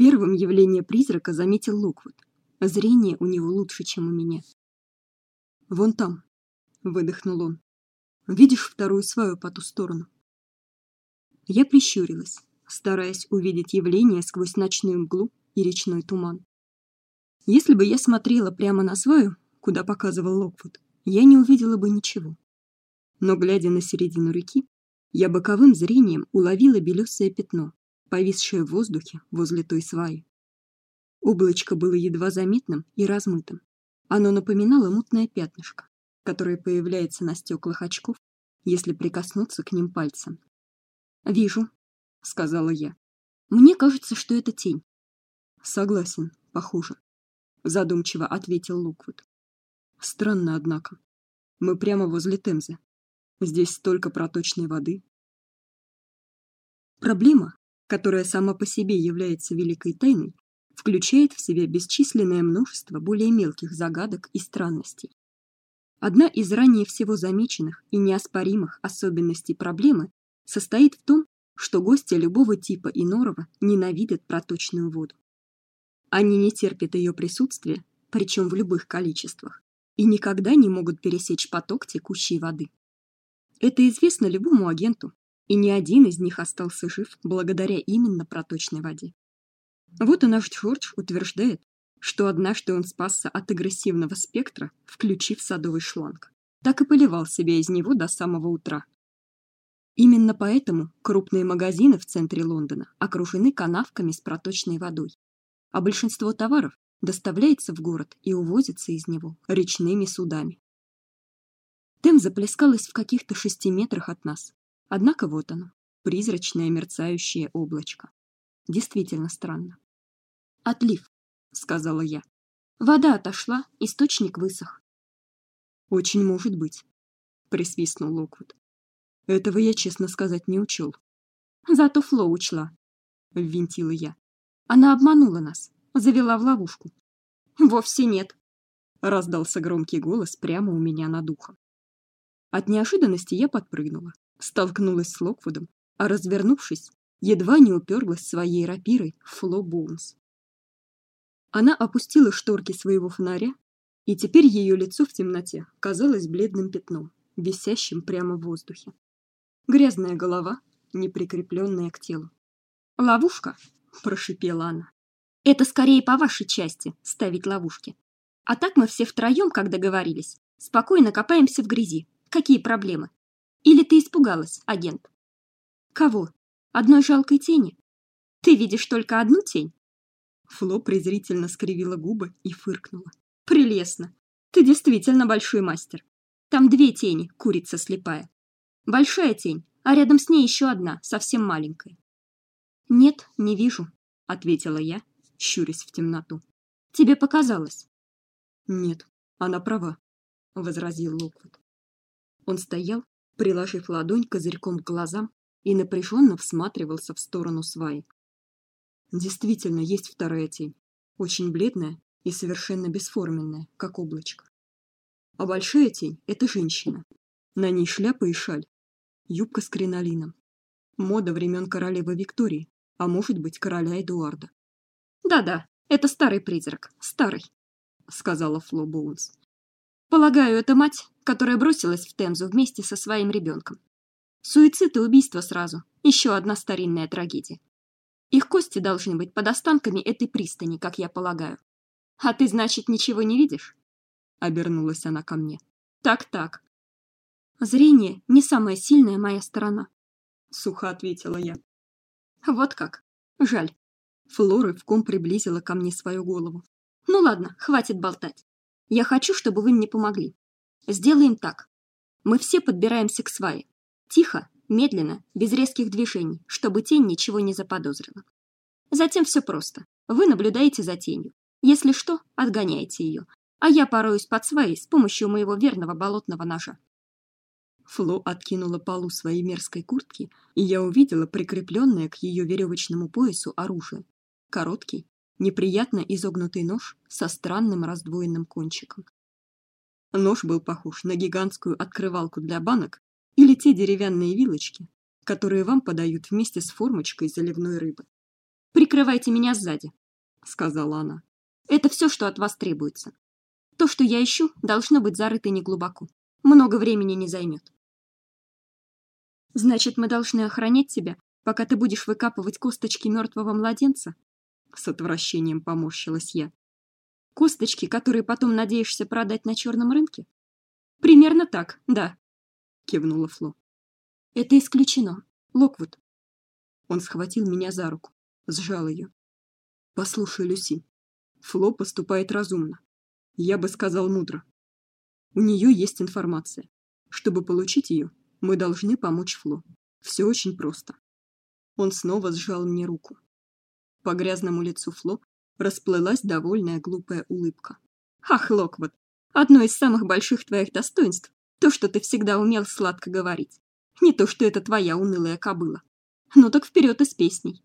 Первым явление призрака заметил Локвуд. Зрение у него лучше, чем у меня. Вон там, выдохнул он. Видишь вторую сваю по ту сторону? Я прищурилась, стараясь увидеть явление сквозь ночную мглу и речной туман. Если бы я смотрела прямо на свою, куда показывал Локвуд, я не увидела бы ничего. Но глядя на середину реки, я боковым зрением уловила белесое пятно, повисшее в воздухе возле той сваи. Облачко было едва заметным и размытым. Оно напоминало мутное пятнышко, которое появляется на стеклах очков, если прикоснуться к ним пальцем. "Вижу", сказала я. "Мне кажется, что это тень". "Согласен, похоже", задумчиво ответил Луквуд. "Странно, однако. Мы прямо возле Темзы. Здесь столько проточной воды. Проблема, которая сама по себе является великой тайной, включает в себя бесчисленное множество более мелких загадок и странностей. Одна из ранее всего замеченных и неоспоримых особенностей проблемы состоит в том, что гости любого типа и норова ненавидят проточную воду. Они не терпят ее присутствия, причем в любых количествах, и никогда не могут пересечь поток текущей воды. Это известно любому агенту, и ни один из них остался жив благодаря именно проточной воде. Вот и наш Джордж утверждает, что однажды он спасся от агрессивного спектра, включив садовый шланг. Так и поливал себя из него до самого утра. Именно поэтому крупные магазины в центре Лондона окружены канавками с проточной водой, а большинство товаров доставляется в город и увозится из него речными судами. Темза плескалась в каких-то шести метрах от нас. Однако вот оно, призрачное мерцающее облачко. Действительно странно. Отлив, сказала я. Вода отошла, источник высох. Очень может быть, присвистнул Локвуд. Этого я, честно сказать, не учел. Зато Фло учла, ввинтила я. Она обманула нас, завела в ловушку. Вовсе нет, раздался громкий голос прямо у меня над ухом. От неожиданности я подпрыгнула, столкнулась с Локвудом, а развернувшись, едва не уперлась своей рапирой в Фло Боунс. Она опустила шторки своего фонаря, и теперь ее лицо в темноте казалось бледным пятном, висящим прямо в воздухе. Грязная голова, не прикрепленная к телу. Ловушка, прошипела она. Это скорее по вашей части ставить ловушки. А так мы все втроем, как договорились, спокойно копаемся в грязи, Какие проблемы? Или ты испугалась, агент? Кого? Одной жалкой тени? Ты видишь только одну тень? Фло презрительно скривила губы и фыркнула. Прелестно. Ты действительно большой мастер. Там две тени, курица слепая. Большая тень, а рядом с ней еще одна, совсем маленькая. Нет, не вижу, ответила я, щурясь в темноту. Тебе показалось? Нет, она права, возразил Локвуд. Он стоял, приложив ладонь козырьком к глазам и напряженно всматривался в сторону сваи. Действительно, есть вторая тень, очень бледная и совершенно бесформенная, как облачко. А большая тень это женщина. На ней шляпа и шаль, юбка с кринолином. Мода времен королевы Виктории, а может быть, короля Эдуарда. Да-да, это старый призрак, старый, сказала Фло. Полагаю, это мать, которая бросилась в Темзу вместе со своим ребенком. Суицид и убийство сразу. Еще одна старинная трагедия. Их кости должны быть под останками этой пристани, как я полагаю. А ты, значит, ничего не видишь? Обернулась она ко мне. Так-так. Зрение не самая сильная моя сторона, сухо ответила я. Вот как. Жаль. Флора в ком приблизила ко мне свою голову. Ну ладно, хватит болтать. Я хочу, чтобы вы мне помогли. Сделаем так. Мы все подбираемся к свае. Тихо, медленно, без резких движений, чтобы тень ничего не заподозрила. Затем все просто. Вы наблюдаете за тенью. Если что, отгоняете ее, а я пороюсь под сваей с помощью моего верного болотного ножа. Фло откинула полу своей мерзкой куртки, и я увидела прикрепленное к ее веревочному поясу оружие. Короткий, неприятно изогнутый нож со странным раздвоенным кончиком. Нож был похож на гигантскую открывалку для банок или те деревянные вилочки, которые вам подают вместе с формочкой заливной рыбы. Прикрывайте меня сзади, сказала она. Это все, что от вас требуется. То, что я ищу, должно быть зарыто неглубоко. Много времени не займет. Значит, мы должны охранять тебя, пока ты будешь выкапывать косточки мертвого младенца? С отвращением поморщилась я. Косточки, которые потом надеешься продать на черном рынке? Примерно так, да, кивнула Фло. Это исключено. Локвуд. Он схватил меня за руку, сжал ее. Послушай, Люси, Фло поступает разумно. Я бы сказал мудро. У нее есть информация. Чтобы получить ее, мы должны помочь Фло. Все очень просто. Он снова сжал мне руку. По грязному лицу Фло расплылась довольная глупая улыбка. Ах, Локвуд, одно из самых больших твоих достоинств то, что ты всегда умел сладко говорить. Не то, что это твоя унылая кобыла. Ну так вперед из песней.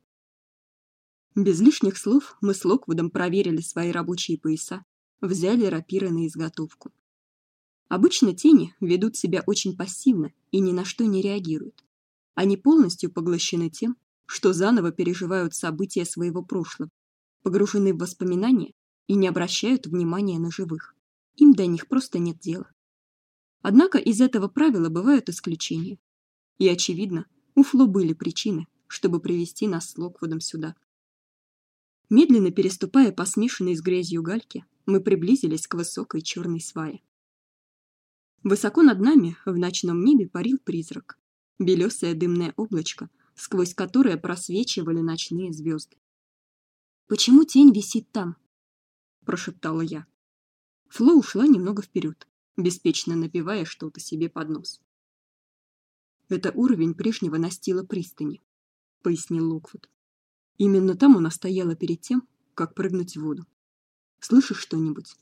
Без лишних слов мы с Локвудом проверили свои рабочие пояса, взяли рапиры на изготовку. Обычно тени ведут себя очень пассивно и ни на что не реагируют. Они полностью поглощены тем, что заново переживают события своего прошлого, погружены в воспоминания и не обращают внимания на живых. Им до них просто нет дела. Однако из этого правила бывают исключения. И очевидно, у Фло были причины, чтобы привести нас с Локвудом сюда. Медленно переступая по смешанной с грязью гальке, мы приблизились к высокой черной свае. Высоко над нами в ночном небе парил призрак, белесое дымное облачко, сквозь которое просвечивали ночные звезды. Почему тень висит там? прошептала я. Фло ушла немного вперед, беспечно напевая что-то себе под нос. Это уровень прежнего настила пристани, пояснил Локвуд. Именно там она стояла перед тем, как прыгнуть в воду. Слышишь что-нибудь?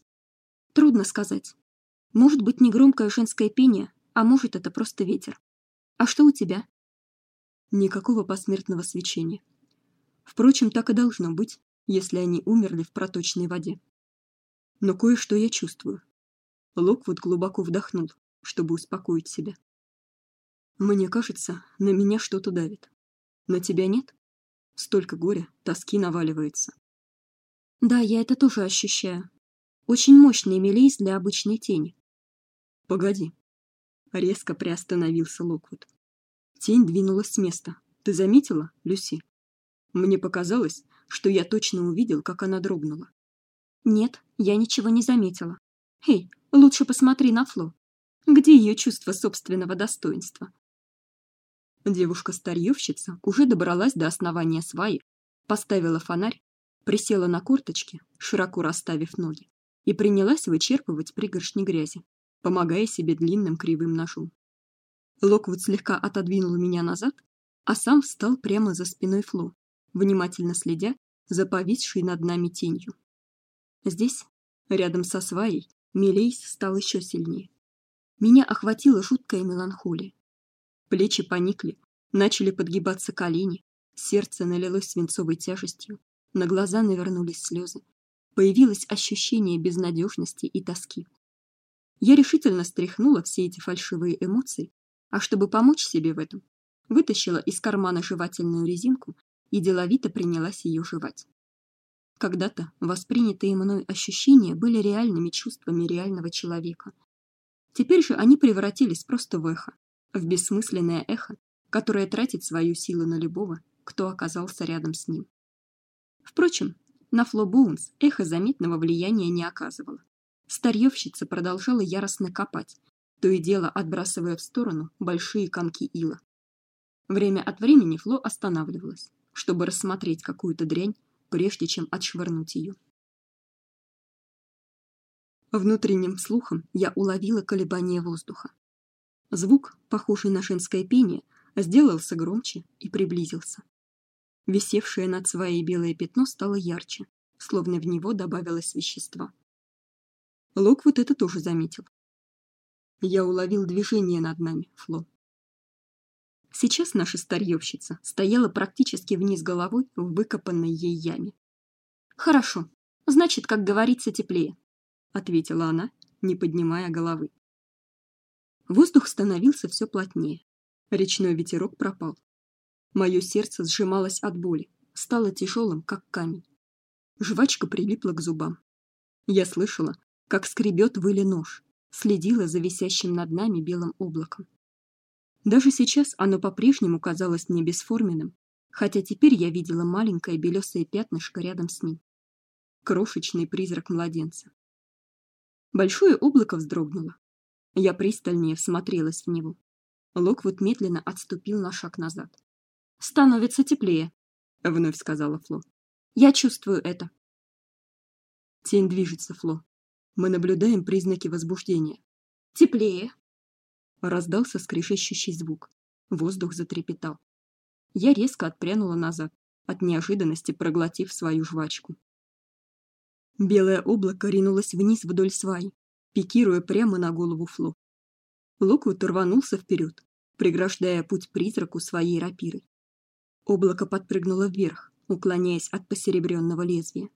Трудно сказать. Может быть, не громкое женское пение, а может, это просто ветер. А что у тебя? Никакого посмертного свечения. Впрочем, так и должно быть, если они умерли в проточной воде. Но кое-что я чувствую. Локвуд глубоко вдохнул, чтобы успокоить себя. Мне кажется, на меня что-то давит. На тебя нет? Столько горя, тоски наваливается. Да, я это тоже ощущаю. Очень мощный мелис для обычной тени. Погоди. Резко приостановился Локвуд. Тень двинулась с места. Ты заметила, Люси? Мне показалось, что я точно увидел, как она дрогнула. Нет, я ничего не заметила. Эй, лучше посмотри на Фло. Где ее чувство собственного достоинства? Девушка-старьевщица уже добралась до основания сваи, поставила фонарь, присела на корточки, широко расставив ноги, и принялась вычерпывать пригоршни грязи, помогая себе длинным кривым ножом. Локвуд слегка отодвинул меня назад, а сам встал прямо за спиной Фло, внимательно следя за повисшей над нами тенью. Здесь, рядом со сваей, Милейс стал еще сильнее. Меня охватила жуткая меланхолия. Плечи поникли, начали подгибаться колени, сердце налилось свинцовой тяжестью, на глаза навернулись слезы. Появилось ощущение безнадежности и тоски. Я решительно стряхнула все эти фальшивые эмоции, а чтобы помочь себе в этом, вытащила из кармана жевательную резинку и деловито принялась ее жевать. Когда-то воспринятые мной ощущения были реальными чувствами реального человека. Теперь же они превратились просто в эхо, в бессмысленное эхо, которое тратит свою силу на любого, кто оказался рядом с ним. Впрочем, на Фло эхо заметного влияния не оказывало. Старьевщица продолжала яростно копать, то и дело отбрасывая в сторону большие комки ила. Время от времени Фло останавливалась, чтобы рассмотреть какую-то дрянь, прежде чем отшвырнуть ее. Внутренним слухом я уловила колебания воздуха. Звук, похожий на женское пение, сделался громче и приблизился. Висевшее над своей белое пятно стало ярче, словно в него добавилось вещества. Локвуд это тоже заметил. Я уловил движение над нами, Фло. Сейчас наша старьевщица стояла практически вниз головой в выкопанной ей яме. Хорошо, значит, как говорится, теплее, ответила она, не поднимая головы. Воздух становился все плотнее. Речной ветерок пропал. Мое сердце сжималось от боли, стало тяжелым, как камень. Жвачка прилипла к зубам. Я слышала, как скребет выли нож, следила за висящим над нами белым облаком. Даже сейчас оно по-прежнему казалось мне бесформенным, хотя теперь я видела маленькое белесое пятнышко рядом с ним. Крошечный призрак младенца. Большое облако вздрогнуло. Я пристальнее всмотрелась в него. Локвуд медленно отступил на шаг назад. Становится теплее, вновь сказала Фло. Я чувствую это. Тень движется, Фло. Мы наблюдаем признаки возбуждения. Теплее. Раздался скрежещущий звук. Воздух затрепетал. Я резко отпрянула назад, от неожиданности проглотив свою жвачку. Белое облако ринулось вниз вдоль сваи, пикируя прямо на голову Фло. Локвуд рванулся вперед, преграждая путь призраку своей рапирой. Облако подпрыгнуло вверх, уклоняясь от посеребренного лезвия.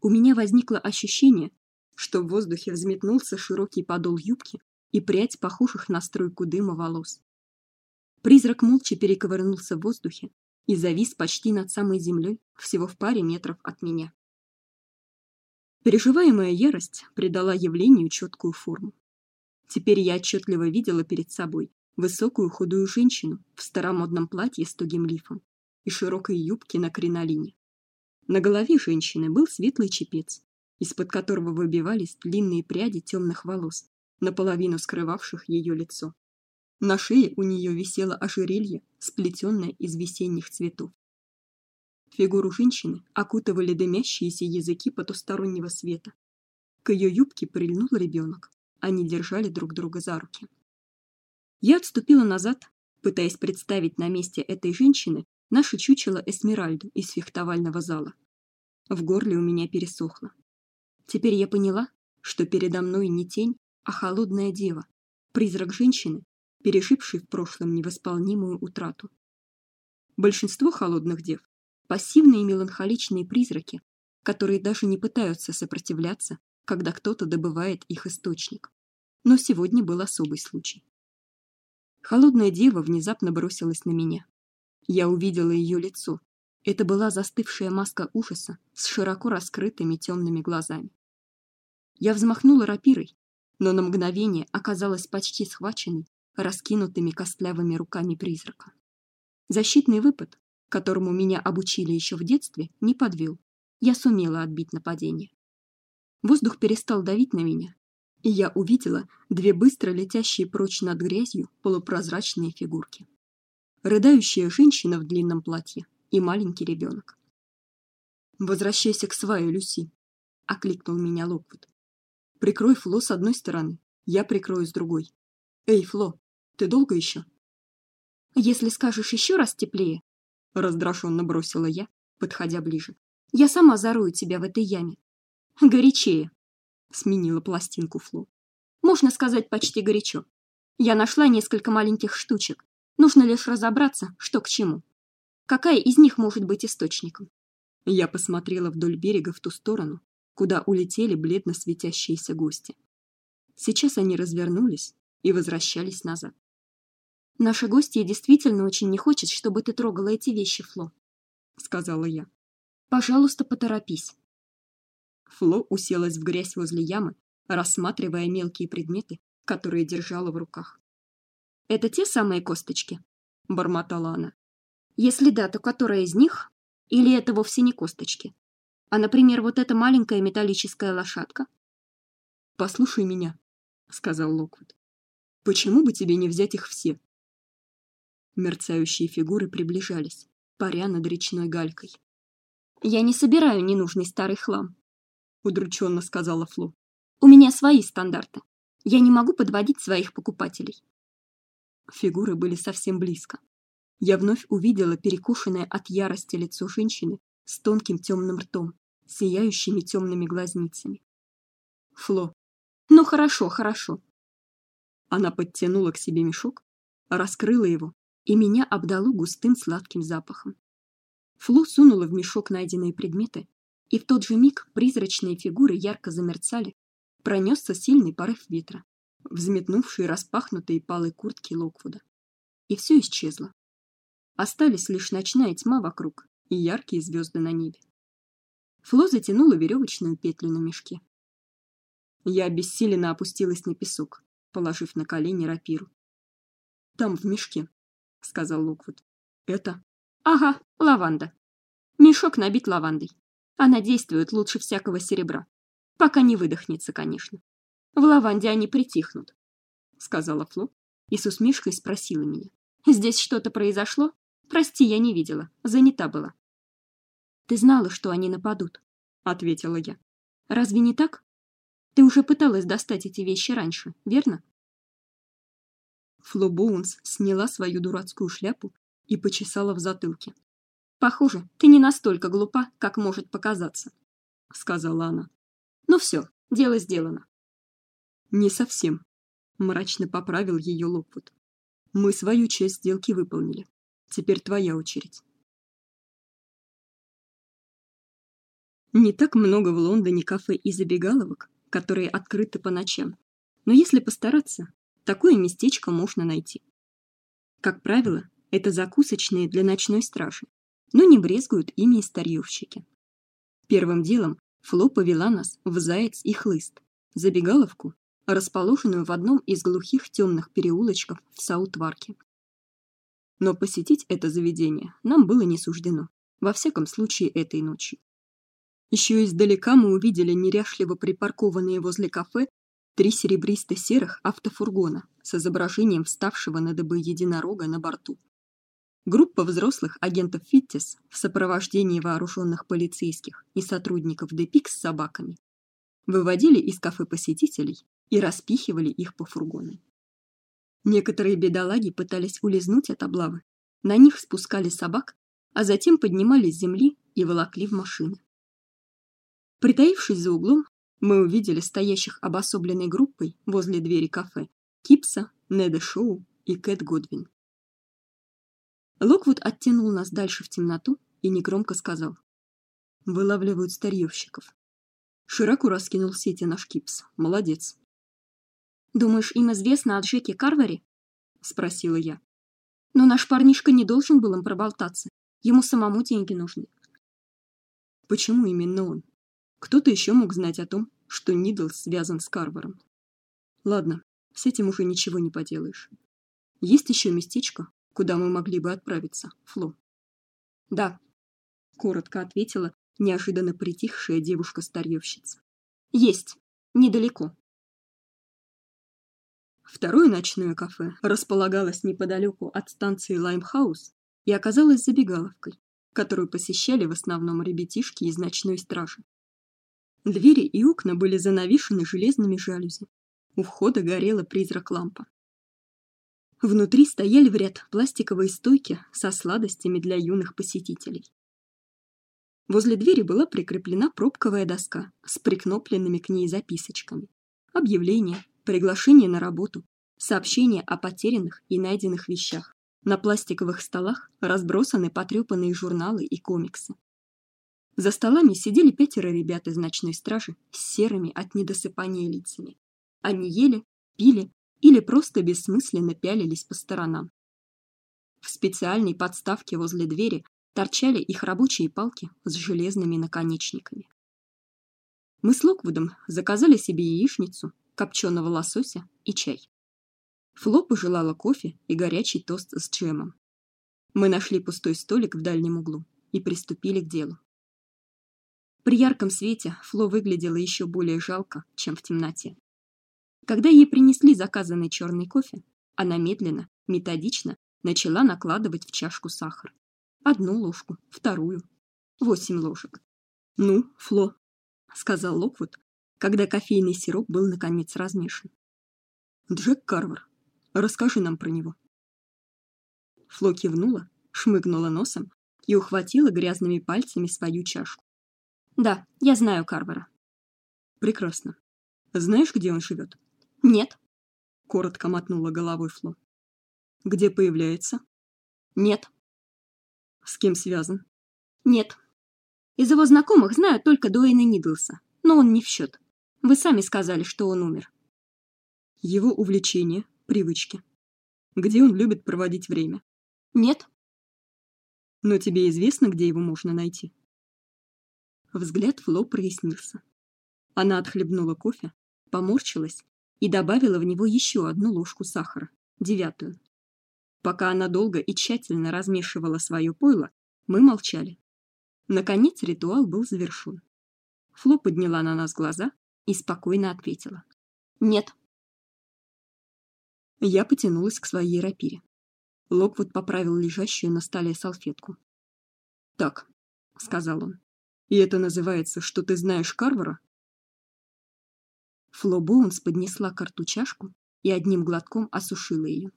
У меня возникло ощущение, что в воздухе взметнулся широкий подол юбки и прядь похожих на струйку дыма волос. Призрак молча перековырнулся в воздухе и завис почти над самой землей, всего в паре метров от меня. Переживаемая ярость придала явлению четкую форму. Теперь я отчетливо видела перед собой высокую худую женщину в старомодном платье с тугим лифом и широкой юбке на кринолине. На голове женщины был светлый чепец, из-под которого выбивались длинные пряди темных волос, наполовину скрывавших ее лицо. На шее у нее висело ожерелье, сплетенное из весенних цветов. Фигуру женщины окутывали дымящиеся языки потустороннего света. К ее юбке прильнул ребенок. Они держали друг друга за руки. Я отступила назад, пытаясь представить на месте этой женщины наше чучело Эсмеральду из фехтовального зала. В горле у меня пересохло. Теперь я поняла, что передо мной не тень, а холодная дева, призрак женщины, пережившей в прошлом невосполнимую утрату. Большинство холодных дев пассивные меланхоличные призраки, которые даже не пытаются сопротивляться, когда кто-то добывает их источник. Но сегодня был особый случай. Холодная дева внезапно бросилась на меня. Я увидела ее лицо. Это была застывшая маска ужаса с широко раскрытыми темными глазами. Я взмахнула рапирой, но на мгновение оказалась почти схваченной раскинутыми костлявыми руками призрака. Защитный выпад, которому меня обучили еще в детстве, не подвел. Я сумела отбить нападение. Воздух перестал давить на меня, и я увидела две быстро летящие прочь над грязью полупрозрачные фигурки. Рыдающая женщина в длинном платье и маленький ребенок. Возвращайся к свае, Люси, окликнул меня Локвуд. Прикрой Фло с одной стороны, я прикрою с другой. Эй, Фло, ты долго еще? Если скажешь еще раз теплее, раздраженно бросила я, подходя ближе. Я сама зарою тебя в этой яме. Горячее, сменила пластинку Фло. Можно сказать, почти горячо. Я нашла несколько маленьких штучек. Нужно лишь разобраться, что к чему. Какая из них может быть источником? Я посмотрела вдоль берега в ту сторону, куда улетели бледно светящиеся гости. Сейчас они развернулись и возвращались назад. Наша гостья действительно очень не хочет, чтобы ты трогала эти вещи, Фло, сказала я. Пожалуйста, поторопись. Фло уселась в грязь возле ямы, рассматривая мелкие предметы, которые держала в руках. Это те самые косточки, бормотала она. Если да, то которая из них? Или это вовсе не косточки? А, например, вот эта маленькая металлическая лошадка? Послушай меня, сказал Локвуд. Почему бы тебе не взять их все? Мерцающие фигуры приближались, паря над речной галькой. Я не собираю ненужный старый хлам, удрученно сказала Фло. У меня свои стандарты. Я не могу подводить своих покупателей. Фигуры были совсем близко. Я вновь увидела перекошенное от ярости лицо женщины с тонким темным ртом, сияющими темными глазницами. Фло. Ну хорошо, хорошо. Она подтянула к себе мешок, раскрыла его, и меня обдало густым сладким запахом. Фло сунула в мешок найденные предметы, и в тот же миг призрачные фигуры ярко замерцали, пронесся сильный порыв ветра, взметнувший распахнутые полы куртки Локвуда. И все исчезло. Остались лишь ночная тьма вокруг и яркие звезды на небе. Фло затянула веревочную петлю на мешке. Я обессиленно опустилась на песок, положив на колени рапиру. Там в мешке, сказал Локвуд. Это? Ага, лаванда. Мешок набит лавандой. Она действует лучше всякого серебра, пока не выдохнется, конечно. В лаванде они притихнут, сказала Фло и с усмешкой спросила меня: "Здесь что-то произошло? Прости, я не видела, занята была". Ты знала, что они нападут, ответила я. Разве не так? Ты уже пыталась достать эти вещи раньше, верно? Фло сняла свою дурацкую шляпу и почесала в затылке. Похоже, ты не настолько глупа, как может показаться, сказала она. Ну все, дело сделано. Не совсем, мрачно поправил ее Локвуд. Мы свою часть сделки выполнили. Теперь твоя очередь. Не так много в Лондоне кафе и забегаловок, которые открыты по ночам. Но если постараться, такое местечко можно найти. Как правило, это закусочные для ночной стражи, но не брезгуют ими и старьевщики. Первым делом Фло повела нас в Заяц и Хлыст, забегаловку, расположенную в одном из глухих темных переулочков в Саутварке. Но посетить это заведение нам было не суждено, во всяком случае этой ночью. Еще издалека мы увидели неряшливо припаркованные возле кафе три серебристо-серых автофургона с изображением вставшего на дыбы единорога на борту. Группа взрослых агентов Фиттис в сопровождении вооруженных полицейских и сотрудников Депик с собаками выводили из кафе посетителей и распихивали их по фургонам. Некоторые бедолаги пытались улизнуть от облавы. На них спускали собак, а затем поднимали с земли и волокли в машины. Притаившись за углом, мы увидели стоящих обособленной группой возле двери кафе Кипса, Неда Шоу и Кэт Годвин. Локвуд оттянул нас дальше в темноту и негромко сказал: "Вылавливают старьевщиков". Широко раскинул сети наш Кипс. Молодец. Думаешь, им известно о Джеке Карвери? спросила я. Но наш парнишка не должен был им проболтаться. Ему самому деньги нужны. Почему именно он? Кто-то еще мог знать о том, что Нидл связан с Карвером. Ладно, с этим уже ничего не поделаешь. Есть еще местечко, куда мы могли бы отправиться, Фло. Да, коротко ответила неожиданно притихшая девушка-старьевщица. Есть, недалеко. Второе ночное кафе располагалось неподалеку от станции Лаймхаус и оказалось забегаловкой, которую посещали в основном ребятишки из ночной стражи. Двери и окна были занавешены железными жалюзи. У входа горела призрак лампа. Внутри стояли в ряд пластиковые стойки со сладостями для юных посетителей. Возле двери была прикреплена пробковая доска с прикнопленными к ней записочками. Объявления, приглашение на работу, сообщения о потерянных и найденных вещах. На пластиковых столах разбросаны потрепанные журналы и комиксы. За столами сидели пятеро ребят из ночной стражи с серыми от недосыпания лицами. Они ели, пили или просто бессмысленно пялились по сторонам. В специальной подставке возле двери торчали их рабочие палки с железными наконечниками. Мы с Локвудом заказали себе яичницу, копченого лосося и чай. Фло пожелала кофе и горячий тост с джемом. Мы нашли пустой столик в дальнем углу и приступили к делу. При ярком свете Фло выглядела еще более жалко, чем в темноте. Когда ей принесли заказанный черный кофе, она медленно, методично начала накладывать в чашку сахар. Одну ложку, вторую, восемь ложек. "Ну, Фло", сказал Локвуд, когда кофейный сироп был наконец размешан. "Джек Карвер, расскажи нам про него". Фло кивнула, шмыгнула носом и ухватила грязными пальцами свою чашку. Да, я знаю Карвера. Прекрасно. Знаешь, где он живет? Нет. Коротко мотнула головой Фло. Где появляется? Нет. С кем связан? Нет. Из его знакомых знаю только Дуэйна Нидлса, но он не в счет. Вы сами сказали, что он умер. Его увлечения, привычки. Где он любит проводить время? Нет. Но тебе известно, где его можно найти? Взгляд Фло прояснился. Она отхлебнула кофе, поморщилась и добавила в него еще одну ложку сахара, девятую. Пока она долго и тщательно размешивала свое пойло, мы молчали. Наконец ритуал был завершен. Фло подняла на нас глаза и спокойно ответила: "Нет". Я потянулась к своей рапире. Локвуд поправил лежащую на столе салфетку. "Так", сказал он. "И это называется, что ты знаешь Карвера?" Фло поднесла к рту чашку и одним глотком осушила ее.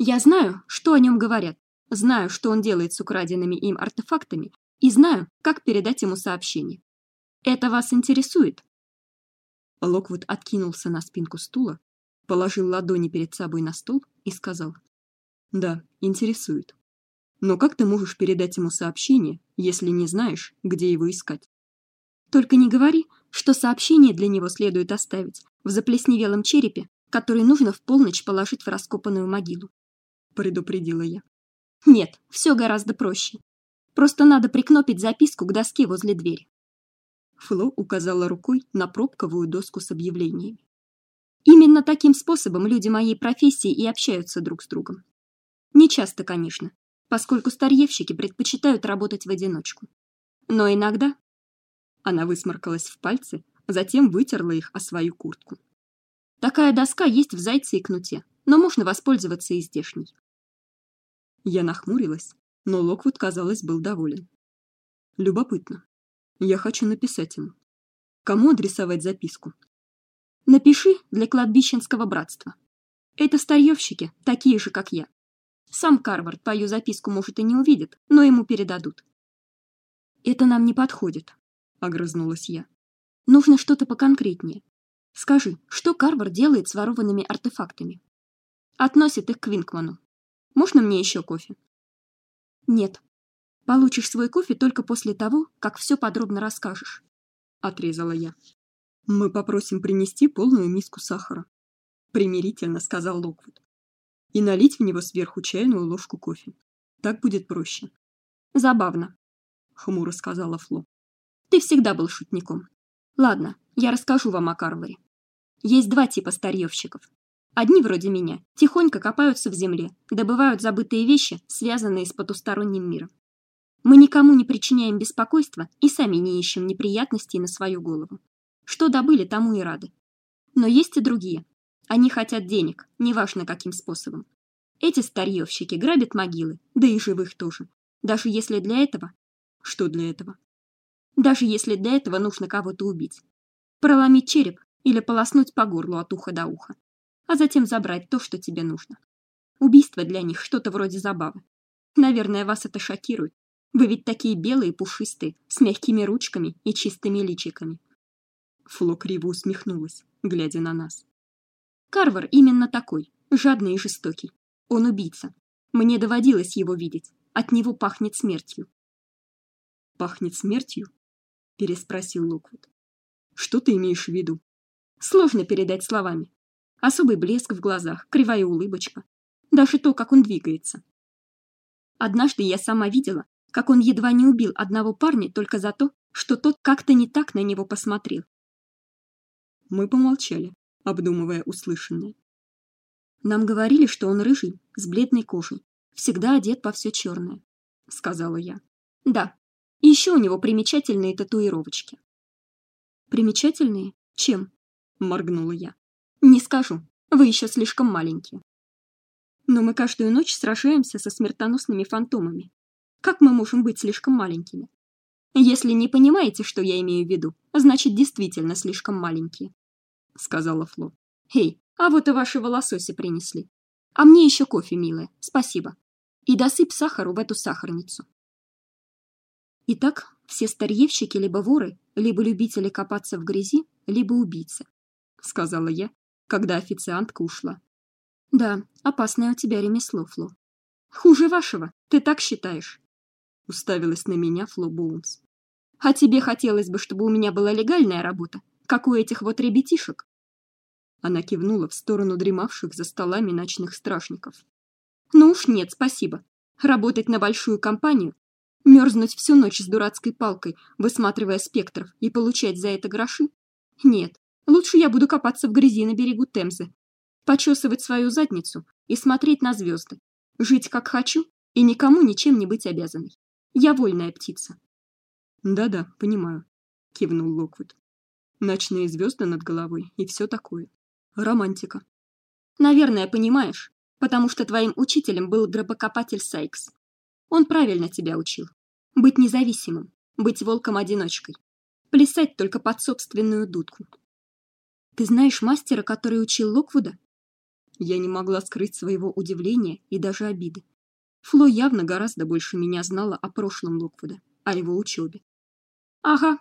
Я знаю, что о нем говорят. Знаю, что он делает с украденными им артефактами, и знаю, как передать ему сообщение. Это вас интересует? Локвуд откинулся на спинку стула, положил ладони перед собой на стол и сказал: "Да, интересует. Но как ты можешь передать ему сообщение, если не знаешь, где его искать? Только не говори, что сообщение для него следует оставить в заплесневелом черепе, который нужно в полночь положить в раскопанную могилу предупредила я. Нет, все гораздо проще. Просто надо прикнопить записку к доске возле двери. Фло указала рукой на пробковую доску с объявлениями. Именно таким способом люди моей профессии и общаются друг с другом. Не часто, конечно, поскольку старьевщики предпочитают работать в одиночку. Но иногда она высморкалась в пальцы, затем вытерла их о свою куртку. Такая доска есть в зайце и кнуте, но можно воспользоваться и здешней. Я нахмурилась, но Локвуд, казалось, был доволен. Любопытно. Я хочу написать ему. Кому адресовать записку? Напиши для кладбищенского братства. Это старьевщики, такие же, как я. Сам Карвард твою записку, может, и не увидит, но ему передадут. Это нам не подходит, огрызнулась я. Нужно что-то поконкретнее. Скажи, что Карвард делает с ворованными артефактами? Относит их к Винкману. Можно мне еще кофе? Нет. Получишь свой кофе только после того, как все подробно расскажешь, отрезала я. Мы попросим принести полную миску сахара, примирительно сказал Локвуд. И налить в него сверху чайную ложку кофе. Так будет проще. Забавно, хмуро сказала Фло. Ты всегда был шутником. Ладно, я расскажу вам о Карвере. Есть два типа старьевщиков. Одни вроде меня тихонько копаются в земле, добывают забытые вещи, связанные с потусторонним миром. Мы никому не причиняем беспокойства и сами не ищем неприятностей на свою голову. Что добыли, тому и рады. Но есть и другие. Они хотят денег, неважно каким способом. Эти старьевщики грабят могилы, да и живых тоже. Даже если для этого... Что для этого? Даже если для этого нужно кого-то убить. Проломить череп или полоснуть по горлу от уха до уха а затем забрать то, что тебе нужно. Убийство для них что-то вроде забавы. Наверное, вас это шокирует. Вы ведь такие белые, пушистые, с мягкими ручками и чистыми личиками. Фло криво усмехнулась, глядя на нас. Карвер именно такой, жадный и жестокий. Он убийца. Мне доводилось его видеть. От него пахнет смертью. Пахнет смертью? переспросил Локвуд. Что ты имеешь в виду? Сложно передать словами. Особый блеск в глазах, кривая улыбочка, даже то, как он двигается. Однажды я сама видела, как он едва не убил одного парня только за то, что тот как-то не так на него посмотрел. Мы помолчали, обдумывая услышанное. Нам говорили, что он рыжий, с бледной кожей, всегда одет во все черное, сказала я. Да. И еще у него примечательные татуировочки. Примечательные? Чем? моргнула я. Не скажу. Вы еще слишком маленькие. Но мы каждую ночь сражаемся со смертоносными фантомами. Как мы можем быть слишком маленькими? Если не понимаете, что я имею в виду, значит, действительно слишком маленькие, сказала Фло. Эй, а вот и ваши волососи принесли. А мне еще кофе, милая. Спасибо. И досыпь сахару в эту сахарницу. Итак, все старьевщики либо воры, либо любители копаться в грязи, либо убийцы, сказала я, когда официантка ушла. Да, опасное у тебя ремесло, Фло. Хуже вашего, ты так считаешь? Уставилась на меня Фло Боунс. А тебе хотелось бы, чтобы у меня была легальная работа, как у этих вот ребятишек? Она кивнула в сторону дремавших за столами ночных стражников. Ну уж нет, спасибо. Работать на большую компанию? Мерзнуть всю ночь с дурацкой палкой, высматривая спектров и получать за это гроши? Нет, лучше я буду копаться в грязи на берегу Темзы, почесывать свою задницу и смотреть на звезды, жить как хочу и никому ничем не быть обязанной. Я вольная птица. Да-да, понимаю, кивнул Локвуд. Ночные звезды над головой и все такое. Романтика. Наверное, понимаешь, потому что твоим учителем был гробокопатель Сайкс. Он правильно тебя учил. Быть независимым, быть волком-одиночкой, плясать только под собственную дудку. Ты знаешь мастера, который учил Локвуда? Я не могла скрыть своего удивления и даже обиды. Фло явно гораздо больше меня знала о прошлом Локвуда, о его учебе. Ага,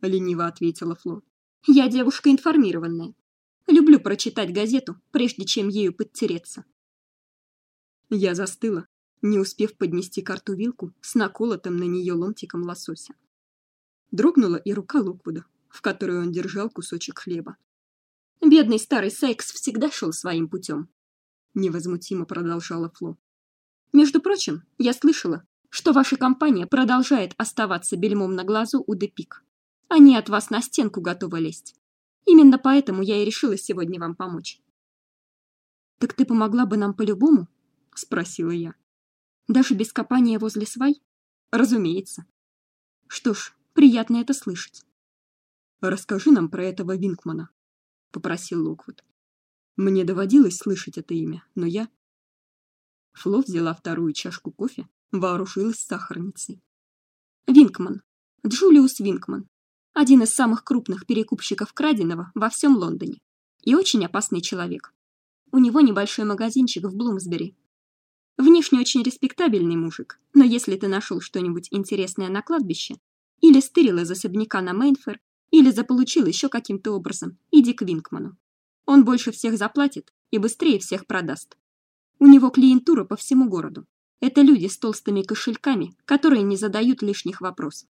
лениво ответила Фло. Я девушка информированная. Люблю прочитать газету, прежде чем ею подтереться. Я застыла, не успев поднести карту вилку с наколотым на нее ломтиком лосося. Дрогнула и рука Локвуда, в которой он держал кусочек хлеба. Бедный старый Сайкс всегда шел своим путем. Невозмутимо продолжала Фло. Между прочим, я слышала, что ваша компания продолжает оставаться бельмом на глазу у Депик. Они от вас на стенку готовы лезть. Именно поэтому я и решила сегодня вам помочь. Так ты помогла бы нам по-любому? спросила я. Даже без копания возле свай? Разумеется. Что ж, приятно это слышать. Расскажи нам про этого Винкмана, попросил Локвуд. Мне доводилось слышать это имя, но я Фло взяла вторую чашку кофе, вооружилась сахарницей. Винкман. Джулиус Винкман. Один из самых крупных перекупщиков краденого во всем Лондоне. И очень опасный человек. У него небольшой магазинчик в Блумсбери, Внешне очень респектабельный мужик, но если ты нашел что-нибудь интересное на кладбище, или стырил из особняка на Мейнфер, или заполучил еще каким-то образом, иди к Винкману. Он больше всех заплатит и быстрее всех продаст. У него клиентура по всему городу. Это люди с толстыми кошельками, которые не задают лишних вопросов.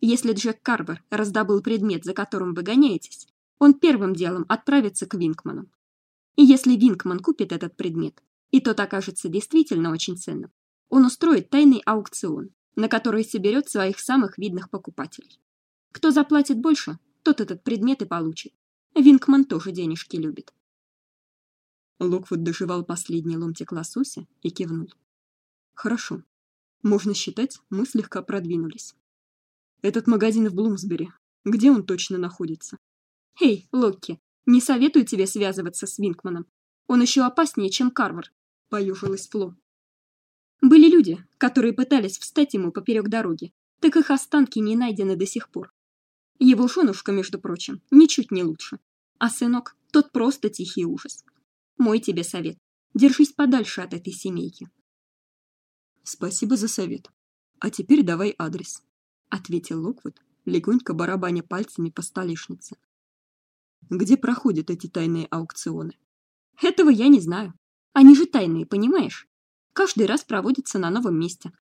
Если Джек Карвер раздобыл предмет, за которым вы гоняетесь, он первым делом отправится к Винкману. И если Винкман купит этот предмет, и тот окажется действительно очень ценным, он устроит тайный аукцион, на который соберет своих самых видных покупателей. Кто заплатит больше, тот этот предмет и получит. Винкман тоже денежки любит. Локвуд доживал последний ломтик лосося и кивнул. Хорошо. Можно считать, мы слегка продвинулись. Этот магазин в Блумсбери, где он точно находится? Эй, Локки, не советую тебе связываться с Винкманом. Он еще опаснее, чем Карвер поюжилась Фло. Были люди, которые пытались встать ему поперек дороги, так их останки не найдены до сих пор. Его женушка, между прочим, ничуть не лучше. А сынок, тот просто тихий ужас. Мой тебе совет: держись подальше от этой семейки. Спасибо за совет. А теперь давай адрес, ответил Локвуд, легонько барабаня пальцами по столешнице. Где проходят эти тайные аукционы? Этого я не знаю. Они же тайные, понимаешь? Каждый раз проводятся на новом месте.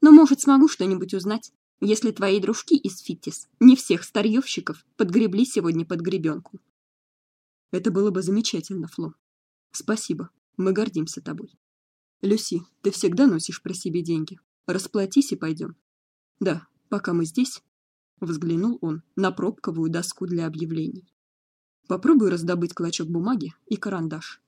Но, может, смогу что-нибудь узнать, если твои дружки из Фиттис не всех старьевщиков подгребли сегодня под гребенку. Это было бы замечательно, Фло. Спасибо. Мы гордимся тобой. Люси, ты всегда носишь при себе деньги. Расплатись и пойдем. Да, пока мы здесь, взглянул он на пробковую доску для объявлений. Попробуй раздобыть клочок бумаги и карандаш.